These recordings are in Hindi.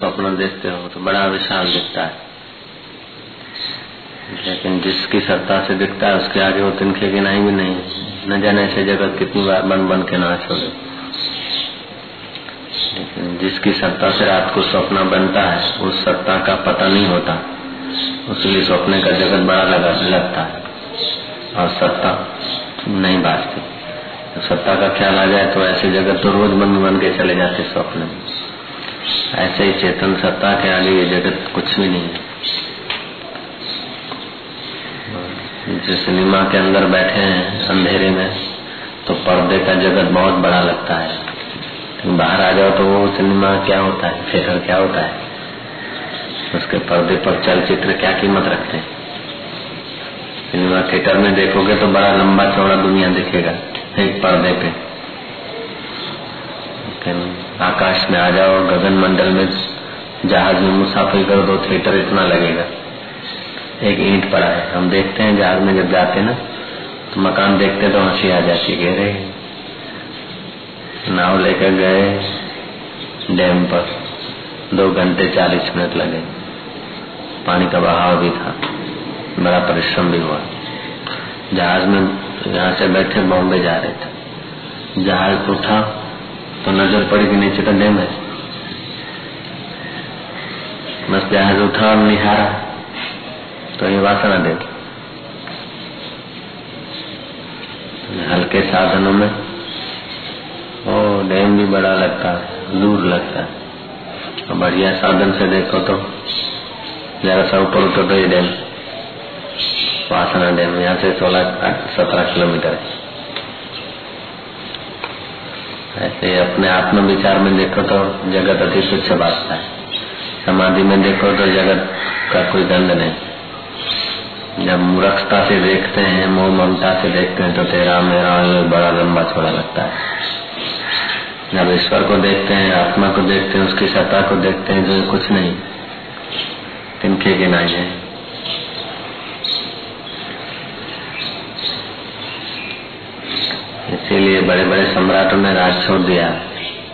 स्वप्न देखते हो तो बड़ा विशाल दिखता है। लेकिन जिसकी सत्ता से दिखता है, उसके आगे वो तिनखे गिनाई भी नहीं न जाने से जगत कितनी बार बन बन के नाश हो लेकिन जिसकी सत्ता से रात को स्वप्न बनता है, उस सत्ता का पता नहीं होता। उसके स्वप्न का जगत बड़ा लगा, लगता है। और सत्ता नहीं बाजती तो सत्ता का ख्याल आ जाए तो ऐसे जगत तो रोज बन बन के चले जाते स्वप्न में ऐसे ही चेतन सत्ता के आगे ये जगत कुछ भी नहीं है। जो सिनेमा के अंदर बैठे हैं, अंधेरे में तो पर्दे का जगत बहुत बड़ा लगता है। बाहर आ जाओ तो वो सिनेमा क्या होता है, थिएटर क्या होता है? उसके पर्दे पर चलचित्र क्या कीमत रखते हैं? सिनेमा थिएटर में देखोगे तो बड़ा लंबा चौड़ा दुनिया दिखेगा, एक पर्दे पे। आकाश में आ जाओ, गगन मंडल में जहाज़ में मुसाफिर करो, दो थिएटर इतना लगेगा। एक ईंट पड़ा है। हम देखते हैं, जहाज़ में जब जाते ना तो मकान देखते तो हँसी आ जाती घेरे नाव लेकर गए डैम पर। दो घंटे चालीस मिनट लगे। पानी का बहाव भी था। बड़ा परिश्रम भी हुआ। जहाज़ में, यहाँ से बैठे बॉम्बे जा रहे थे। जहाज़ उठा तो नज़र पड़ी भी नहीं डैम है बस जहाज़ उठा और निहारा तो ये वासना दे हल्के साधनों में, ओ, डैम भी बड़ा लगता है दूर लगता। है और बढ़िया साधन से देखो तो जरा सा ऊपर उठो तो ये डैम। वासना डैम, यहाँ से सोलह, सत्रह किलोमीटर है। ऐसे अपने आत्म विचार में देखो तो जगत अति तुच्छ बात है। समाधि में देखो तो जगत का कोई दंड नहीं। जब मूर्खता से देखते हैं, मोह ममता से देखते हैं तो तेरा मेरा बड़ा लंबा छोड़ा लगता है। जब ईश्वर को देखते हैं, आत्मा को देखते हैं, उसकी सत्ता को देखते हैं तो कुछ नहीं। तिनके गिनाई है। इसीलिए बड़े बड़े सम्राटों ने राज छोड़ दिया,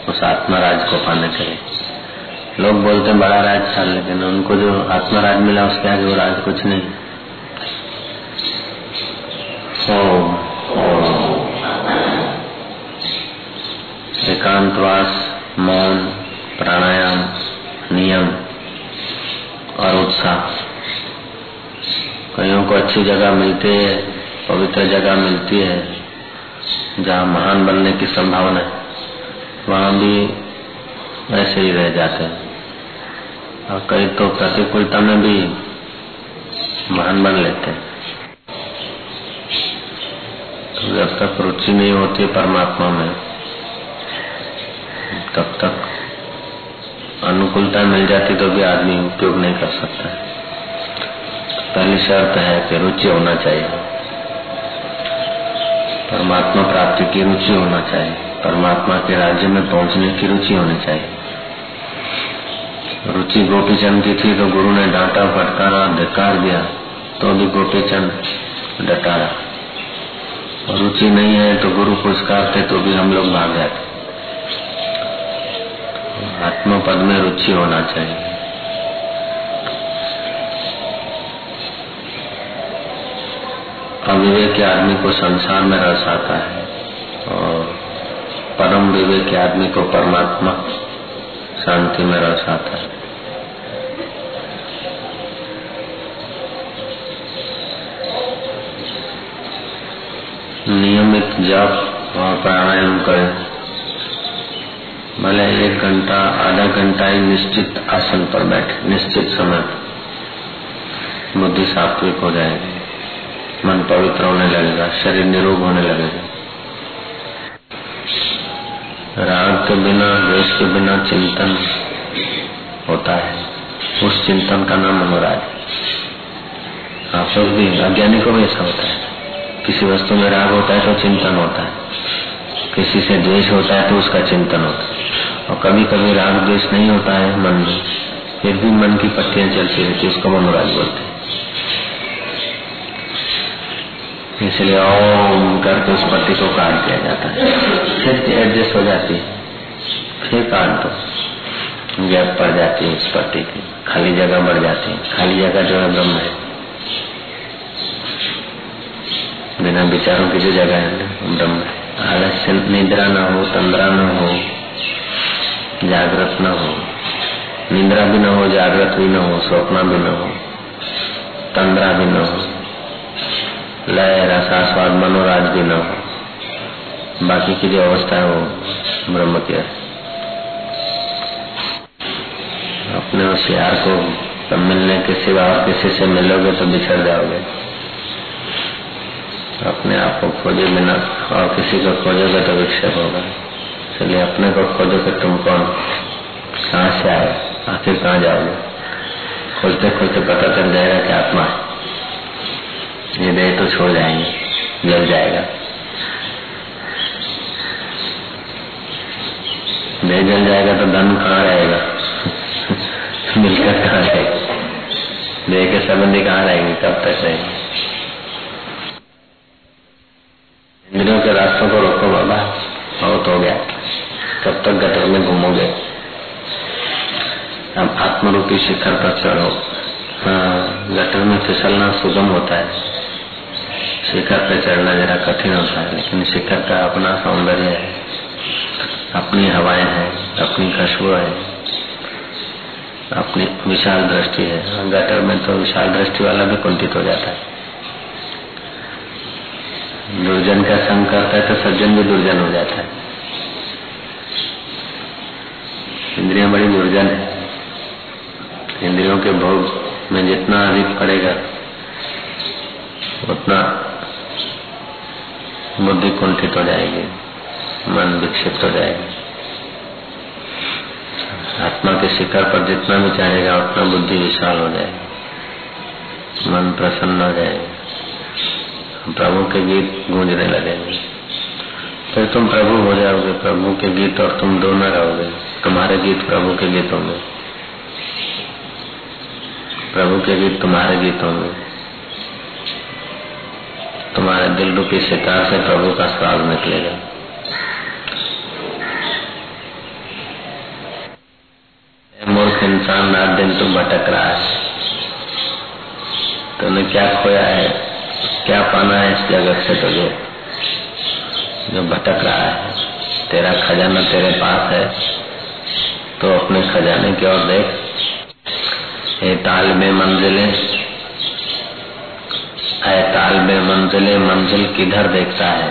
उस आत्मा राज को पाने के लिए। लोग बोलते बड़ा राज था, लेकिन उनको जो आत्मा राज मिला, उसके आगे वो राज कुछ नहीं। एकांतवास, मौन, प्राणायाम, नियम और उत्साह। कईयों को अच्छी जगह मिलती है, पवित्र जगह मिलती है। जहाँ महान बनने की संभावना है, वहाँ भी वैसे ही रह जाते हैं। और कई तो प्रतिकूलता में भी महान बन लेते हैं। तो जब तक रुचि नहीं होती परमात्मा में, तब तक अनुकूलता मिल जाती तो भी आदमी उपयोग नहीं कर सकता। पहली शर्त है कि रुचि होना चाहिए। परमात्मा प्राप्ति की रुचि होना चाहिए। परमात्मा के राज्य में पहुँचने की रुचि होनी चाहिए। रुचि गोपी चंद की थी तो गुरु ने डांटा, फटकारा धिकार दिया तो भी गोपी चंद डटारा रुचि नहीं है तो गुरु पुरस्कार थे तो भी हम लोग भाग जाते। आत्मा पद में रुचि होना चाहिए। अविवेक आदमी को संसार में रस आता है और परम विवेक आदमी को परमात्मा शांति में रस आता है। नियमित जप और प्राणायाम करें। भले एक घंटा, आधा घंटा ही निश्चित आसन पर बैठे, निश्चित समय बुद्धि सात्विक हो जाएगी। मन पवित्र होने लगेगा, शरीर निरोग होने लगेगा। राग के बिना, द्वेष के बिना चिंतन होता है। उस चिंतन का नाम मनोराज आप सब भी अज्ञानी को भी ऐसा होता है। किसी वस्तु में राग होता है तो चिंतन होता है। किसी से द्वेष होता है तो उसका चिंतन होता है। और कभी कभी राग द्वेष नहीं होता है मन में। फिर भी मन की पट्टियाँ चलती रहती है, उसको मनोराज बोलते हैं। इसलिए ओम करके उस पत्ती को काट दिया जाता है। फिर एडजस्ट हो जाती है। फिर काट दो गैप पड़ जाती है स्पर्टी की। खाली जगह बढ़ जाती है। खाली जगह जो है ब्रह्म है। बिना विचारों की जो जगह है ना ब्रह्म है। आलस्य निद्रा न हो, तंद्रा न हो, जागृत न हो, निंद्रा भी न हो, जागृत भी न हो, स्वप्न भी न हो, तंद्रा भी न हो लय रसास्वाद मनोराज भी न हो। बाकी की जो अवस्था है वो ब्रह्म की है। अपने यार को मिलने के सिवा और किसी से मिलोगे तो बिछड़ जाओगे। अपने आप को खोजे बिना और किसी को खोजोगे तो विक्षेप होगा। इसलिए अपने को खोजोगे तुम कौन? कहाँ से आए? आखिर कहाँ जाओगे? खोजते खोजते पता चल जाएगा कि आत्मा है। ये देह तो छोड़ जाएँगे, जल जाएगा। देह जल जाएगा तो धन कहाँ रहेगा? मिलकर कहाँ रहेगा? देह के संबंधी कहाँ रहेंगे? कब तक रहेंगे? इंद्रियों के रास्तों को रोको बाबा, बहुत हो गया। कब तक गटर में घूमोगे? अब आत्मरूपी शिखर पर चढ़ो। हाँ गटर में फिसलना सुगम होता है। शिखर पे चढ़ना जरा कठिन होता है, लेकिन शिखर का अपना सौंदर्य है, अपनी हवाएँ हैं, अपनी खुशबू है, अपनी विशाल दृष्टि है। गटर में तो विशाल दृष्टि वाला भी कुंठित हो जाता है। दुर्जन का संग करता है तो सज्जन भी दुर्जन हो जाता है। इंद्रिया बड़ी दुर्जन है। इंद्रियों के भोग में जितना अधिक पड़ेगा, उतना बुद्धि कुंठित हो जाएगी, मन विक्षिप्त हो जाएगी। आत्मा के शिखर पर जितना भी चाहेगा, उतना बुद्धि विशाल हो जाएगी। मन प्रसन्न हो जाएगा। प्रभु के गीत गूंजने लगेंगे। फिर तुम प्रभु हो जाओगे, प्रभु के गीत और तुम दोनों रहोगे तुम्हारे गीत प्रभु के गीतों में प्रभु के गीत तुम्हारे गीतों में तुम्हारे दिल रूपी शिकार से प्रभु का स्वाद निकलेगा। मूर्ख इंसान, रात दिन तुम भटक रहा है। तुमने क्या खोया है? क्या पाना है इस जगत से तुझे? जो भटक रहा है। तेरा खजाना तेरे पास है। तो अपने खजाने की ओर देख। ये ताल में मंजिलें है, ताल में मंजिले मंजिल किधर देखता है?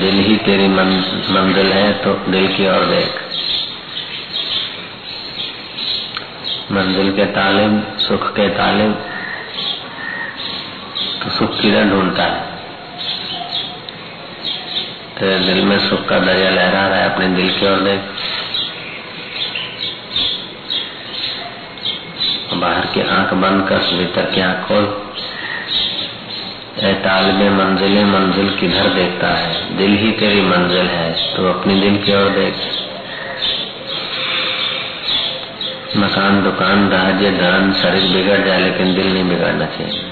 दिल ही तेरी मंजिल है तो दिल की ओर देख। मंजिल के तालिम सुख के तालिम तो सुख किधर ढूंढता है? तेरे दिल में सुख का दरिया लहरा रहा है, अपने दिल की ओर देख। बाहर की आँख बंद कर भीतर की आँख खोल ताल में मंजिलें मंजिल किधर देखता है? दिल ही तेरी मंजिल है तो अपनी दिल की ओर देख। मकान, दुकान राज्य धन, शरीर बिगड़ जाए, लेकिन दिल नहीं बिगड़ना चाहिए।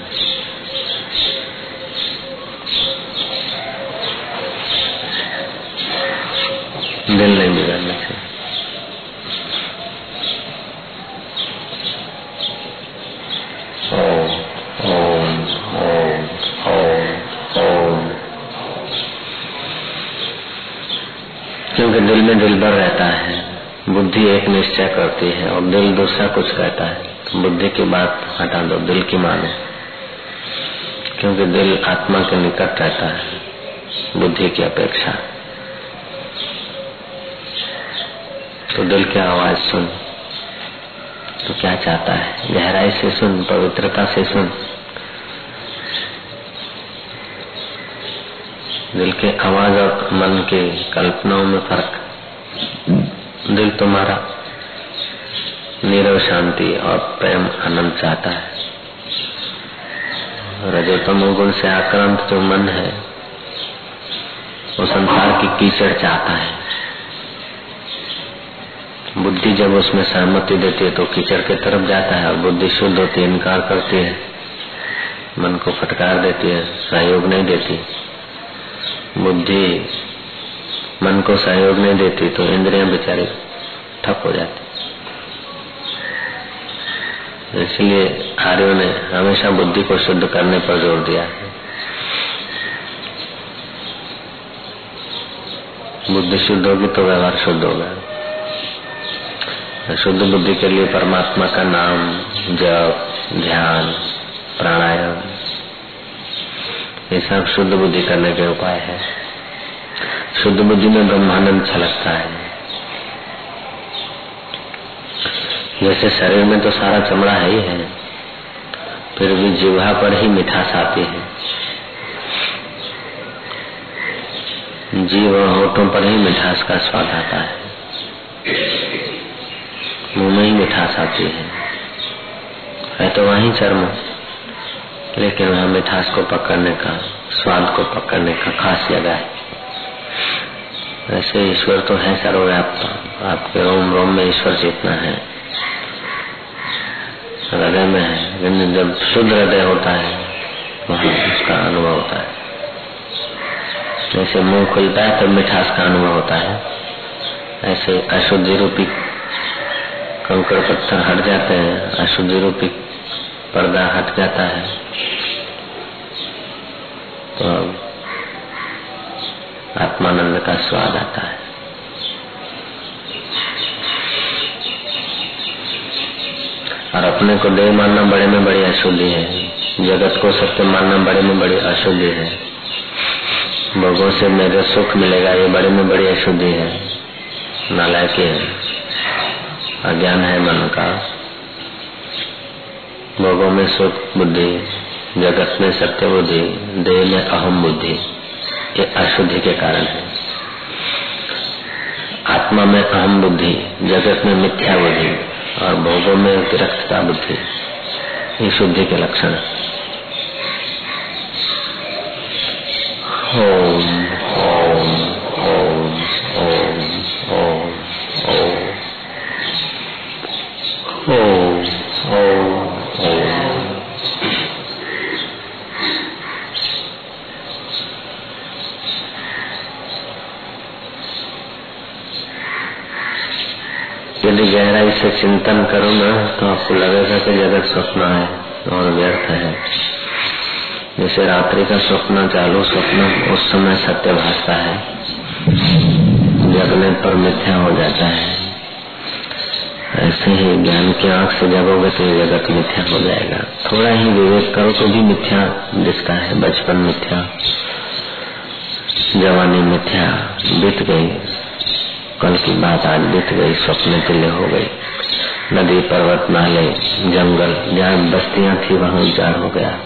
दिल नहीं बिगड़ना। दिल भर रहता है, बुद्धि एक निश्चय करती है और दिल दूसरा कुछ कहता है। तो बुद्धि की बात हटा दो, दिल की मानो। क्योंकि दिल आत्मा के निकट रहता है, बुद्धि की अपेक्षा। तो दिल की आवाज़ सुन। तो क्या चाहता है? गहराई से सुन, पवित्रता से सुन। दिल के आवाज़ और मन के कल्पनाओं में फ़र्क दिल तुम्हारा। नीरव शांति और प्रेम आनंद चाहता है। रजोतम गुण से आक्रांत जो मन है, वो संसार की कीचड़ चाहता है। बुद्धि जब उसमें सहमति देती है तो कीचड़ के तरफ़ जाता है और बुद्धि शुद्ध होती है, इनकार करती है। मन को फटकार देती है, सहयोग नहीं देती। बुद्धि मन को सहयोग नहीं देती तो इंद्रियाँ बेचारी ठप हो जाती इसलिए आर्यों ने हमेशा बुद्धि को शुद्ध करने पर ज़ोर दिया है। बुद्धि शुद्ध होगी तो व्यवहार शुद्ध होगा। शुद्ध बुद्धि के लिए परमात्मा का नाम, जप, ध्यान, प्राणायाम, ये सब शुद्ध बुद्धि करने के उपाय है। शुद्ध बुद्धि में ब्रह्मानंद छलकता है। जैसे शरीर में तो सारा चमड़ा है ही है। फिर भी जिहा पर ही मिठास आती है। जीव और होठों पर ही मिठास का स्वाद आता है। मुँह में ही मिठास आती है। है तो वही चर्म लेकिन वहाँ मिठास को पकड़ने का, स्वाद को पकड़ने का खास जगह है। वैसे ईश्वर तो है सर्वव्याप्त। आपके रोम रोम में ईश्वर जितना है। हृदय में है। लेकिन जब शुद्ध हृदय होता है, वहाँ उसका अनुभव होता है। जैसे मुँह खुलता है, तब मिठास का अनुभव होता है। ऐसे अशुद्धि रूपी कंकड़ पत्थर हट जाते हैं, अशुद्धि रूपी पर्दा हट जाता है। तो आत्मानंद का स्वाद आता है। और अपने को देह मानना बड़े में बड़ी अशुद्धि है। जगत को सत्य मानना बड़े में बड़ी अशुद्धि है। भोगों से मेरे सुख मिलेगा, ये बड़े में बड़ी अशुद्धि है। नालायक है। अज्ञान है मन का। भोगों में सुख, बुद्धि, जगत में सत्य बुद्धि, देह में अहम बुद्धि, ये अशुद्धि के कारण है। आत्मा में अहम बुद्धि, जगत में मिथ्या बुद्धि। और भोगों में विरक्तता बुद्धि। ये शुद्धि के लक्षण। है यदि गहराई से चिंतन करो ना तो आपको लगेगा कि जगत स्वप्न है और व्यर्थ है। जैसे रात्रि का स्वप्न चालू स्वप्न उस समय सत्य भाषा है। जगने पर मिथ्या हो जाता है। ऐसे ही ज्ञान की आँख से जगोगे तो जगत मिथ्या हो जाएगा। थोड़ा ही विवेक करो तो भी मिथ्या दिखता है, बचपन मिथ्या, जवानी मिथ्या, बीत गई। कल की बात आज बीत गई स्वप्न तुल्य हो गई नदी, पर्वत, नाले, जंगल, जहाँ बस्तियाँ थी, वहाँ उजाड़ हो गया।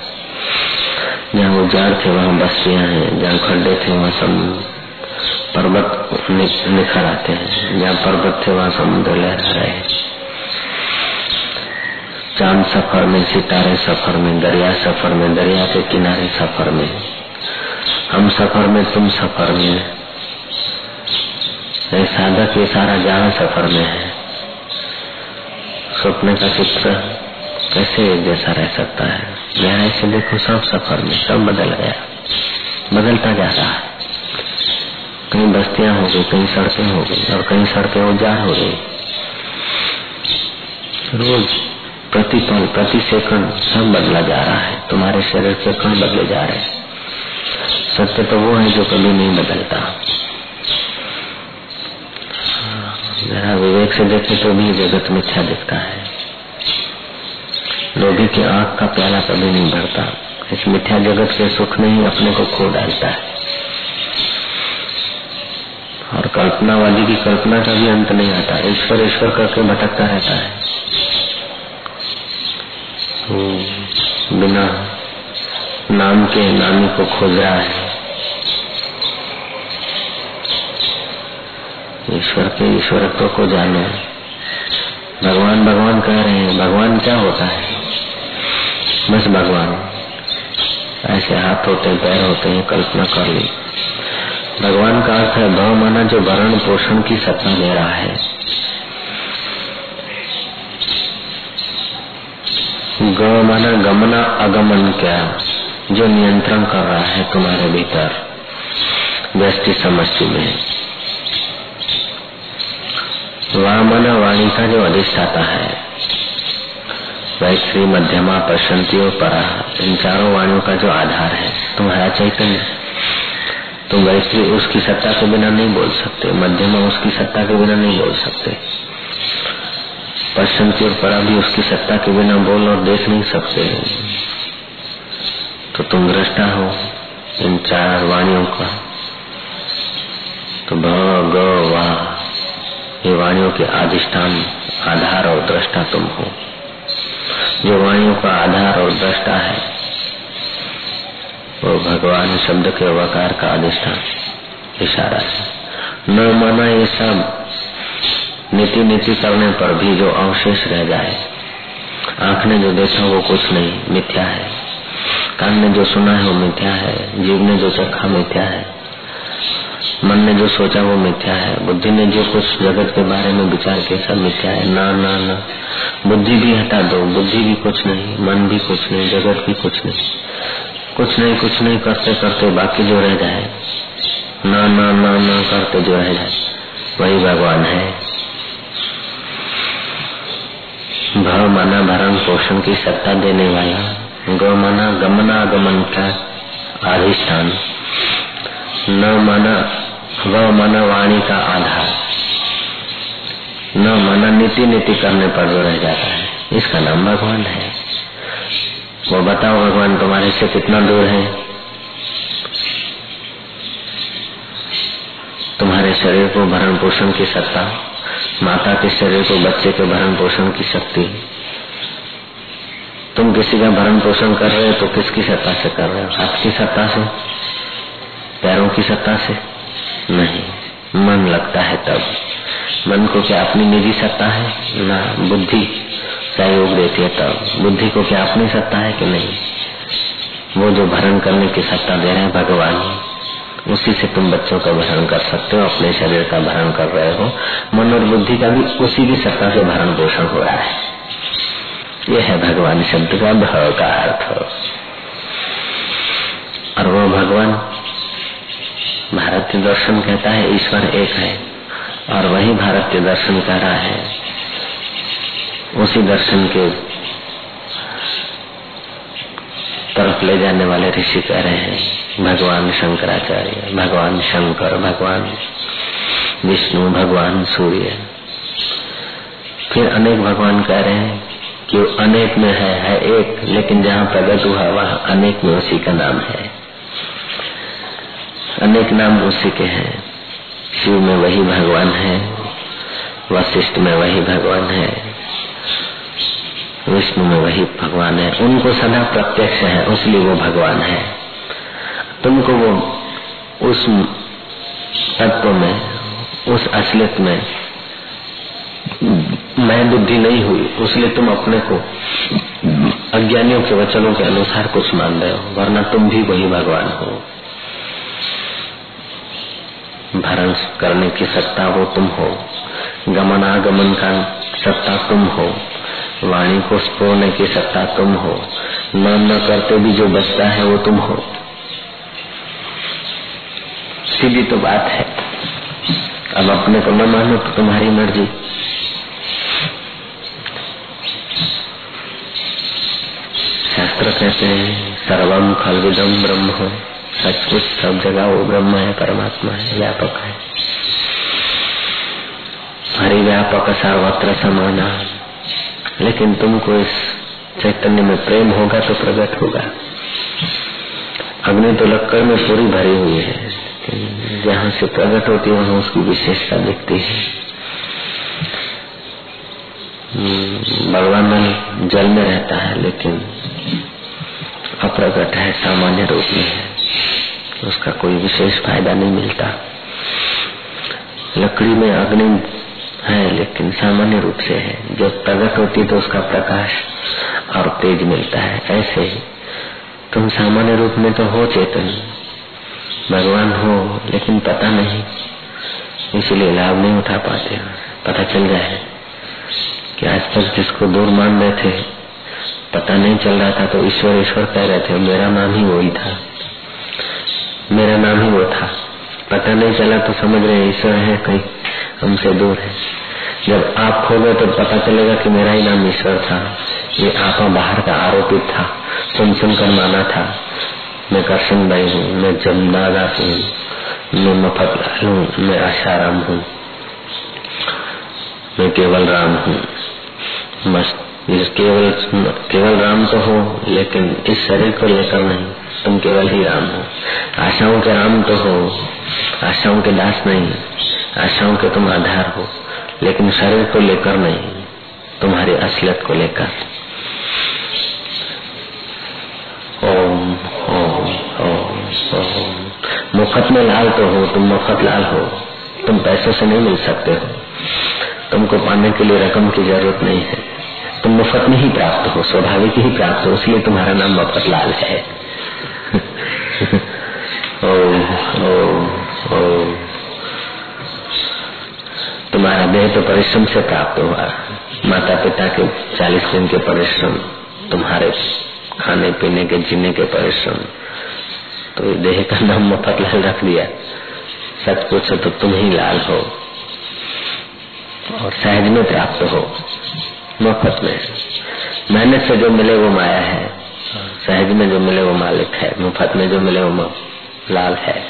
जहाँ उजाड़ थे, वहाँ बस्तियाँ हैं, जहाँ खड्डे थे, वहाँ सब पर्वत निखर आते हैं। जहाँ पर्वत थे, वहाँ समुद्र लहरा रहे चाँद सफ़र में, सितारे सफ़र में, दरिया सफ़र में, दरिया के किनारे सफ़र में। हम सफ़र में, तुम सफ़र में साधक ये सारा जहाँ सफ़र में है। स्वप्न का चित्र कैसे एक जैसा रह सकता है? गहराई से देखो, सब सफ़र में, सब बदल गया। बदलता जा रहा है। कहीं बस्तियाँ हो गई कहीं सड़कें हो गई और कहीं सड़कें उजाड़ हो गई रोज प्रति पल प्रति सेकंड सब बदला जा रहा है। तुम्हारे शरीर के कण बदले जा रहे हैं। सत्य तो वो है जो कभी नहीं बदलता जरा से देखे तो भी जगत मिथ्या दिखता है। लोभी की आँख का प्याला कभी नहीं भरता इस मिथ्या जगत के सुख में ही अपने को खो डालता है। और कल्पनावादी की कल्पना का भी अंत नहीं आता। ईश्वर ईश्वर करके भटकता रहता है। बिना नाम के नामी को खोज रहा है। ईश्वर के ईश्वरत्व को जानो भगवान भगवान कह रहे हैं, भगवान क्या होता है? बस भगवान। ऐसे हाथ होते, पैर होते हैं कल्पना कर ली। भगवान का अर्थ है भव माना जो भरण पोषण की सत्ता दे रहा है। ग माना गमना अगमन क्या? जो नियंत्रण कर रहा है तुम्हारे भीतर। व्यस्टि समष्टि में। वामना वाणी का जो अधिष्ठाता है वैश्री मध्यमा प्रशंति और परा इन चारों वाणियों का जो आधार है तुम्हारा चैतन्य। तुम वैश्री उसकी सत्ता के बिना नहीं बोल सकते, मध्यमा उसकी सत्ता के बिना नहीं बोल सकते। प्रशंति और परा भी उसकी सत्ता के बिना बोल और देख नहीं सकते। तो तुम दृष्टा हो इन चार वाणियों का। तो भ वाह ये वाणियों के अधिष्ठान, आधार और दृष्टा तुम हो। जो वाणियों का आधार और दृष्टा है। वो भगवान शब्द के वकार का अधिष्ठान, इशारा है। न माना ये सब नीति नीति करने पर भी जो अवशेष रह जाए। आँख ने जो देखा वो कुछ नहीं, मिथ्या है। कान ने जो सुना है वो मिथ्या है। जीव ने जो चखा, मिथ्या है। मन ने जो सोचा वो मिथ्या है। बुद्धि ने जो कुछ जगत के बारे में विचार किया, सब मिथ्या है। ना ना ना। बुद्धि भी हटा दो। बुद्धि भी कुछ नहीं, मन भी कुछ नहीं, जगत भी कुछ नहीं। कुछ नहीं कुछ नहीं, करते करते बाकी जो रह जाए। ना ना ना ना, करते जो रह जाए। वही भगवान है। भव माना भरण पोषण की सत्ता देने वाला, गौ माना गमनागमन का अधिष्ठान। न माना वह मन वाणी का आधार। न मन नीति नीति करने पर जो रह जाता है, इसका नाम भगवान है। वो बताओ भगवान, तुम्हारे से कितना दूर है? तुम्हारे शरीर को भरण पोषण की सत्ता, माता के शरीर को बच्चे के भरण पोषण की शक्ति। तुम किसी का भरण पोषण कर रहे हो तो किसकी सत्ता से कर रहे हो? हाथ की सत्ता से? पैरों की सत्ता से? नहीं मन लगता है तब। मन को क्या अपनी निजी सत्ता है? ना, बुद्धि सहयोग देती है तब। बुद्धि को क्या अपनी सत्ता है कि नहीं? वो जो भरण करने की सत्ता दे रहे हैं भगवान, उसी से तुम बच्चों का भरण कर सकते हो, अपने शरीर का भरण कर रहे हो। मन और बुद्धि का भी उसी की सत्ता से भरण पोषण हो रहा है। यह है भगवान शब्द का भाव का अर्थ और वो भगवान भारतीय दर्शन कहता है, ईश्वर एक है, और वही भारतीय दर्शन कह रहा है। उसी दर्शन के तरफ़ ले जाने वाले ऋषि कह रहे हैं, भगवान शंकराचार्य, भगवान शंकर, भगवान विष्णु, भगवान सूर्य। फिर अनेक भगवान कह रहे हैं कि अनेक में है है एक, लेकिन जहाँ प्रगट हुआ, वहाँ अनेक में उसी का नाम है। अनेक नाम उसी के हैं। शिव में वही भगवान है, वशिष्ठ में वही भगवान है, विष्णु में वही भगवान है। उनको सदा प्रत्यक्ष है, उसलिए वो भगवान है। तुमको वो उस तत्व में, उस असलियत में मैं बुद्धि नहीं हुई, उसलिए तुम अपने को अज्ञानियों के वचनों के अनुसार कुछ मान रहे हो, वरना तुम भी वही भगवान हो। भरण करने की सत्ता वो तुम हो। गमनागमन का सत्ता तुम हो। वाणी को स्पोड़ने की सत्ता तुम हो। न न करते भी जो बचता है वो तुम हो। सीधी तो बात है। अब अपने को न मानो तो तुम्हारी मर्ज़ी। शास्त्र कहते हैं सर्वम खल विदम ब्रह्म। सचमुच सब जगह वो ब्रह्म है, परमात्मा है, व्यापक है। हरि व्यापक सर्वत्र समाना लेकिन तुमको इस चैतन्य में प्रेम होगा तो प्रकट होगा। अग्नि तो लक्कड़ में पूरी भरी हुई है जहाँ से प्रकट होती है, वहाँ उसकी विशेषता दिखती है। भगवान मन जल में रहता है, लेकिन अप्रगट है, सामान्य रूप में है। उसका कोई विशेष फ़ायदा नहीं मिलता। लकड़ी में अग्नि है, लेकिन सामान्य रूप से है। जब प्रकट होती है तो उसका प्रकाश और तेज मिलता है। ऐसे ही तुम सामान्य रूप में तो हो चेतन, भगवान हो, लेकिन पता नहीं, इसलिए लाभ नहीं उठा पाते पता चल जाए कि आज तक जिसको दूर मान रहे थे, पता नहीं चल रहा था तो ईश्वर ईश्वर कह रहे थे, मेरा नाम ही वही था। मेरा नाम ही वो था। पता नहीं चला तो समझ रहे ईश्वर है कहीं हमसे दूर है। जब आप खो गए तो पता चलेगा कि मेरा ही नाम ईश्वर था। ये आपा बाहर का आरोपित था। सुन सुन कर माना था, मैं करशन भाई हूँ, मैं जमदादास हूँ, मैं मफत हूँ, मैं आशाराम हूँ, मैं केवल राम हूँ। केवल केवल राम तो हो, लेकिन इस शरीर को लेकर नहीं। तुम केवल ही राम हो। आशाओं के राम तो हो, आशाओं के दास नहीं, आशाओं के तुम आधार हो, लेकिन शरीर को लेकर नहीं, तुम्हारी असलियत को लेकर। ओम ओम ओम ओम। मुफ़्त में लाल तो हो, तुम मुफ़्त लाल हो। तुम पैसों से नहीं मिल सकते हो। तुमको पाने के लिए रकम की ज़रूरत नहीं है। तुम मुफ़्त में ही प्राप्त हो, स्वाभाविक ही प्राप्त हो, इसलिए तुम्हारा नाम मुफ़्त लाल है। तुम्हारा देह तो परिश्रम से प्राप्त हुआ। माता पिता के चालीस दिन के परिश्रम, तुम्हारे खाने, पीने के, जीने के परिश्रम। तो देह का नाम मुफ़्त लाल रख दिया। सच पूछो तो तुम ही लाल हो। और सहज में प्राप्त हो। मुफ़्त में। मेहनत से जो मिले वो माया है। सहज में जो मिले वो मालिक है, मुफ़्त में जो मिले वो लाल है।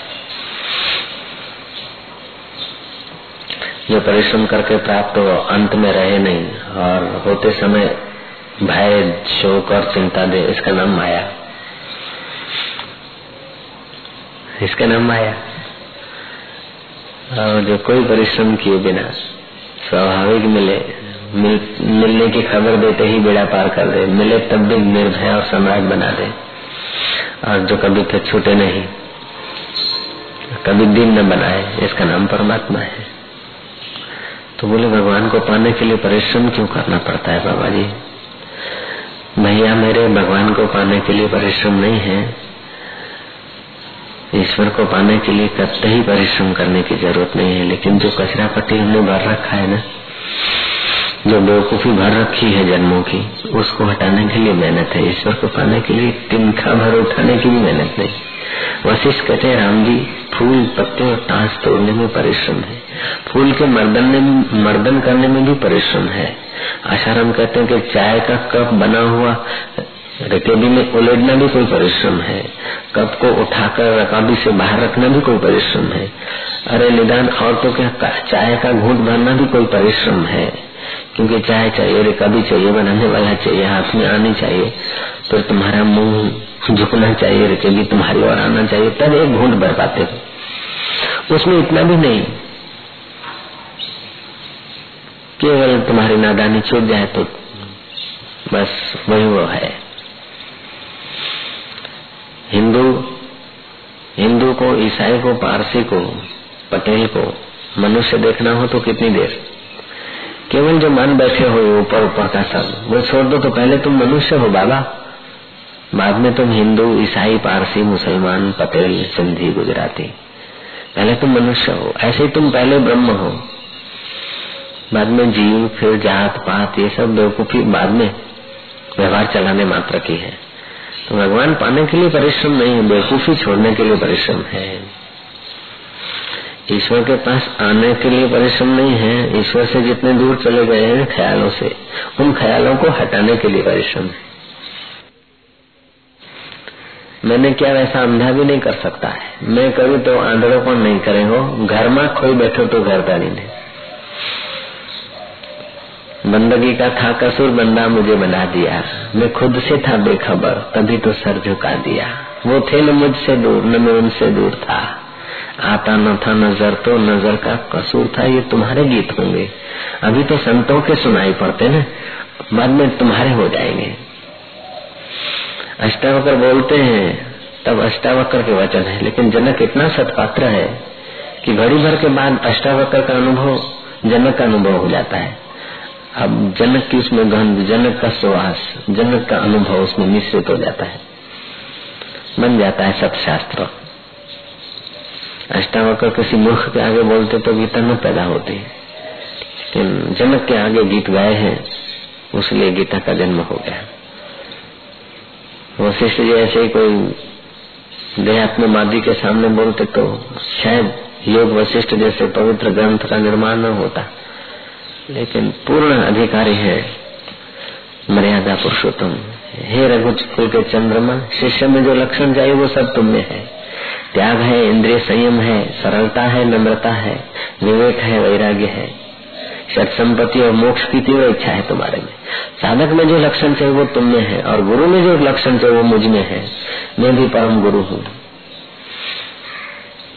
जो परिश्रम करके प्राप्त हो, अंत में रहे नहीं और होते समय भय, शोक और चिंता दे, इसका नाम माया। इसका नाम माया। और जो कोई परिश्रम किए बिना, स्वाभाविक मिले मिल, मिलने की खबर देते ही बेड़ा पार कर दे। मिले तब भी निर्भय और सम्राट बना दे। और जो कभी फिर छूटे नहीं कभी दिन न बनाए इसका नाम परमात्मा है। तो बोले भगवान को पाने के लिए परिश्रम क्यों करना पड़ता है बाबा जी भैया मेरे भगवान को पाने के लिए परिश्रम नहीं है। ईश्वर को पाने के लिए कब ही परिश्रम करने की ज़रूरत नहीं है लेकिन जो कचरा पट्टी हमने भर रखा है ना जो बेवकूफ़ी भर रखी है जन्मों की, उसको हटाने के लिए मेहनत है। ईश्वर को पाने के लिए तिनखा भर उठाने की भी मेहनत नहीं। वशिष्ठ कहते हैं, राम जी, फूल, पत्ते और टांस तोड़ने में परिश्रम है। फूल के मर्दन में मर्दन करने में भी परिश्रम है। आशाराम कहते हैं कि चाय का कप बना हुआ रकेबी में उलेटना भी कोई परिश्रम है। कप को उठाकर रकाबी से बाहर रखना भी कोई परिश्रम है। अरे निदान, औरतों के चाय का घूट भरना भी कोई परिश्रम है। क्योंकि चाय चाहिए कभी चाहिए, बनाने वाला चाहिए, हाथ में आनी चाहिए फिर तो तुम्हारा मुँह झुकना चाहिए रे भी तुम्हारी ओर आना चाहिए, तब एक घूट भर पाते हो। उसमें इतना भी नहीं, केवल तुम्हारी नादानी छूट जाए तो बस वही वो है। हिंदू हिंदू को, ईसाई को, पारसी को, पटेल को, मनुष्य देखना हो तो कितनी देर? केवल जो मन बैठे हो ऊपर ऊपर का सब। वो छोड़ दो तो पहले तुम मनुष्य हो, बाबा। बाद में तुम हिंदू, ईसाई, पारसी, मुसलमान, पटेल, सिंधी, गुजराती। पहले तुम मनुष्य हो। ऐसे ही तुम पहले ब्रह्म हो। बाद में जीव, फिर जात, पात, ये सब बेवकूफ़ी बाद में व्यवहार चलाने मात्र की है। तो भगवान पाने के लिए परिश्रम नहीं है, बेवकूफ़ी छोड़ने के लिए परिश्रम है। ईश्वर के पास आने के लिए परिश्रम नहीं है। ईश्वर से जितने दूर चले गए हैं ख्यालों से, उन ख्यालों को हटाने के लिए परिश्रम है। मैंने क्या वैसा अंधा भी नहीं कर सकता है। मैं कभी तो आंधड़ों को नहीं करे हो। घर में खोई बैठो तो घर घरदारी ने बंदगी का था कसूर बंदा मुझे बना दिया। मैं खुद से था बेखबर, तभी तो सर झुका दिया। वो थे न मुझसे दूर, न मैं उनसे दूर था। आता न था, नज़र तो नज़र का कसूर था, ये तुम्हारे गीत होंगे। अभी तो संतों के सुनाई पड़ते न, बाद में तुम्हारे हो जाएँगे। अष्टावकर बोलते हैं, तब अष्टावकर के वचन है, लेकिन जनक इतना सत्पात्र है कि घड़ी भर के बाद अष्टावकर का अनुभव, जनक का अनुभव हो जाता है। अब जनक की उसमें गंध, जनक का सुहास जनक का अनुभव उसमें मिश्रित हो जाता है। बन जाता है सब शास्त्र अष्टावकर किसी मूर्ख के आगे बोलते तो गीता न पैदा होती लेकिन जनक के आगे गीत गाए हैं, उसलिए गीता का जन्म हो गया। वशिष्ठ जी ऐसे ही कोई देहात्मवादी के सामने बोलते तो शायद योग वशिष्ठ जैसे पवित्र ग्रंथ का निर्माण न होता। लेकिन पूर्ण अधिकारी है मर्यादा पुरुषोत्तम। हे रघुकुल के चंद्रमा, शिष्य में जो लक्षण चाहिए वो सब तुम में है। त्याग है, इंद्रिय संयम है, सरलता है, नम्रता है, विवेक है, वैराग्य है। सत संपत्ति और मोक्ष की तीव्र इच्छा है तुम्हारे में। साधक में जो लक्षण चाहिए वो तुम में है, और गुरु में जो लक्षण चाहिए वो मुझमें है। मैं भी परम गुरु हूँ।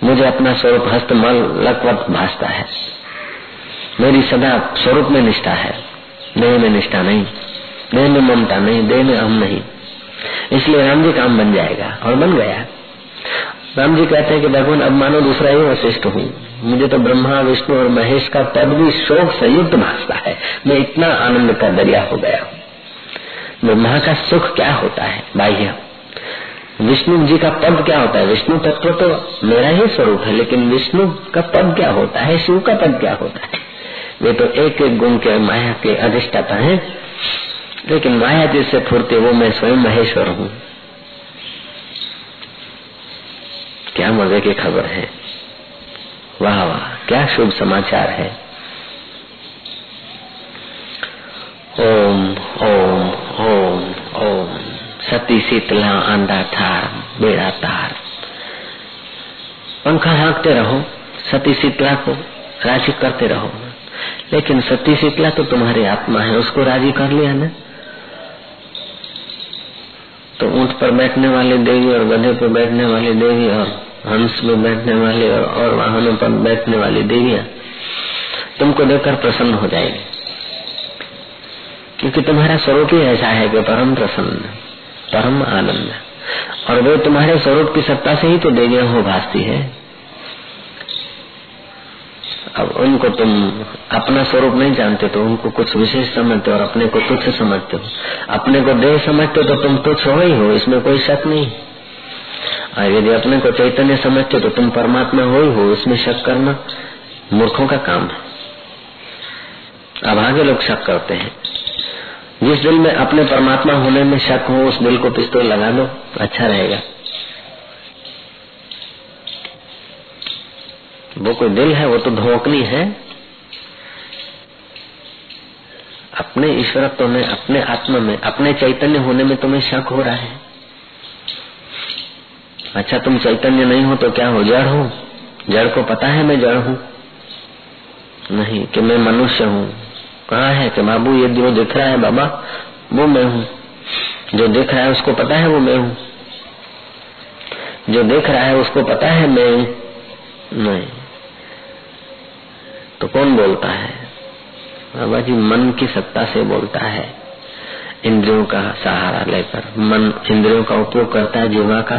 मुझे अपना स्वरूप हस्त मल लकवत भासता है। मेरी सदा स्वरूप में निष्ठा है। देह में निष्ठा नहीं, देह में ममता नहीं, देह में हम नहीं। इसलिए राम जी काम बन जाएगा, और बन गया। राम जी कहते हैं कि भगवान, अब मानो दूसरा ही वशिष्ठ हूँ। मुझे तो ब्रह्मा, विष्णु और महेश का पद भी शोक संयुक्त भाषता है। मैं इतना आनंद का दरिया हो गया ब्रह्मा का सुख क्या होता है, बाह्य? विष्णु जी का पद क्या होता है? विष्णु तत्व तो मेरा ही स्वरूप है, लेकिन विष्णु का पद क्या होता है? शिव का पद क्या होता है? वे तो एक एक गुण के माया के अधिष्ठाता है। लेकिन माया जिससे फुरते, वो मैं स्वयं महेश्वर हूँ। क्या मज़े की खबर है? वाह वाह, क्या शुभ समाचार है। ओम ओम ओम ओम, सती शीतला आंधा थार, बेड़ा तार। पंखा हाँकते रहो, सती शीतला को राज़ी करते रहो। लेकिन सती शीतला तो तुम्हारी आत्मा है, उसको राज़ी कर लिया ना? तो ऊँट पर बैठने वाली देवी और गधे पर बैठने वाली देवी और हंस में बैठने वाली और, और वाहनों पर बैठने वाली देविया तुमको देखकर प्रसन्न हो जाएगी। क्योंकि तुम्हारा स्वरूप ही ऐसा है कि परम प्रसन्न परम आनंद। और वो तुम्हारे स्वरूप की सत्ता से ही तो देवियाँ हो भासती है। अब उनको तुम अपना स्वरूप नहीं जानते तो उनको कुछ विशेष समझते हो और अपने को तुच्छ समझते हो। अपने को देह समझते हो तो तुम तुच्छ हो ही हो, इसमें कोई शक नहीं। और यदि अपने को चैतन्य समझते तो तुम परमात्मा हो ही हो, इसमें शक करना मूर्खों का काम है। अब आगे लोग शक करते हैं। जिस दिल में अपने परमात्मा होने में शक हो, उस दिल को पिस्तौल लगा दो अच्छा रहेगा। वो कोई दिल है, वो तो धोकनी है। अपने ईश्वरत्व में, अपने आत्मा में, अपने चैतन्य होने में तुम्हें शक हो रहा है। अच्छा तुम चैतन्य नहीं हो तो क्या हो, जड़ हो? जड़ को पता है मैं जड़ हूँ। नहीं, कि मैं मनुष्य हूँ। कहा है कि बाबू, ये जो दिख रहा है बाबा, वो मैं हूँ। जो दिख रहा है उसको पता है वो मैं हूँ। जो देख रहा है उसको पता है मैं। नहीं। तो कौन बोलता है? बाबा जी, मन की सत्ता से बोलता है। इंद्रियों का सहारा लेकर, मन इंद्रियों का उपयोग करता है जीवा का,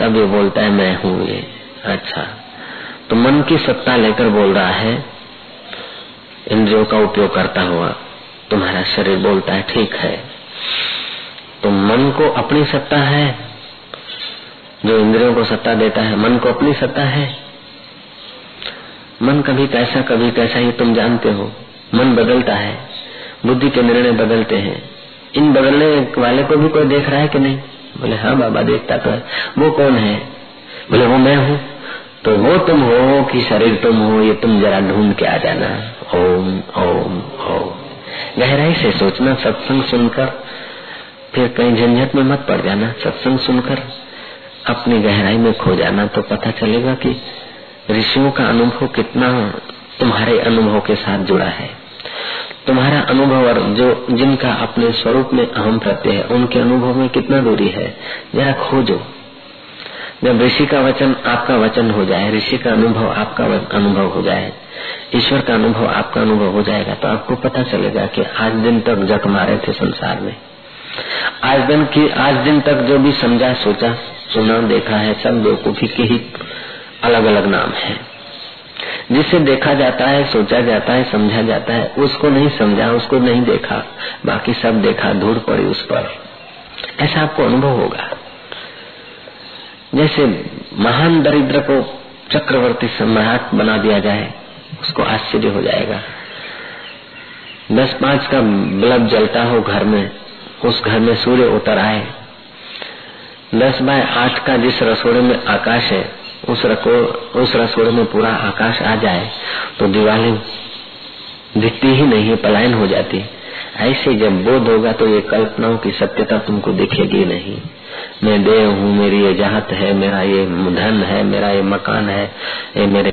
तब ये बोलता है, मैं हूँ ये। अच्छा। तो मन की सत्ता लेकर बोल रहा है, इंद्रियों का उपयोग करता हुआ, तुम्हारा शरीर बोलता है, ठीक है। तो मन को अपनी सत्ता है। जो इंद्रियों को सत्ता देता है, मन को अपनी सत्ता है। मन कभी कैसा कभी कैसा ये तुम जानते हो। मन बदलता है, बुद्धि के निर्णय बदलते हैं। इन बदलने वाले को भी कोई देख रहा है कि नहीं? बोले हाँ बाबा, देखता तो वो कौन है? बोले, वो मैं हूँ। तो वो तुम हो कि शरीर तुम हो, ये तुम जरा ढूंढ के आ जाना। ओम ओम ओम। गहराई से सोचना, सत्संग सुनकर, फिर कहीं झंझट में मत पड़ जाना। सत्संग सुनकर अपनी गहराई में खो जाना तो पता चलेगा कि ऋषियों का अनुभव कितना तुम्हारे अनुभव के साथ जुड़ा है? तुम्हारा अनुभव और जो, जिनका अपने स्वरूप में अहम प्रत्यय है, उनके अनुभव में कितना दूरी है? जरा खोजो। जब ऋषि का वचन आपका वचन हो जाए, ऋषि का अनुभव आपका अनुभव हो जाए, ईश्वर का अनुभव आपका अनुभव हो जाएगा तो आपको पता चलेगा कि आज दिन तक जग मारे थे संसार में। आज दिन की, आज दिन तक जो भी समझा, सोचा, सुना, देखा है, सब बेवकूफ़ी के ही अलग अलग नाम है। जिसे देखा जाता है, सोचा जाता है, समझा जाता है, उसको नहीं समझा, उसको नहीं देखा, बाकी सब देखा, धूल पड़ी उस पर। ऐसा आपको अनुभव होगा। जैसे महान दरिद्र को चक्रवर्ती सम्राट बना दिया जाए, उसको आश्चर्य हो जाएगा। दस पाँच का बल्ब जलता हो घर में, उस घर में सूर्य उतर आए। दस बाय आठ का जिस रसोड़े में आकाश है उस रको, उस रसोड़े में पूरा आकाश आ जाए तो दिवाली दिखती ही नहीं पलायन हो जाती। ऐसे जब बोध होगा तो ये कल्पनाओं की सत्यता तुमको दिखेगी नहीं। मैं देव हूँ, मेरी ये जात है, मेरा ये धन है, मेरा ये मकान है, ये मेरे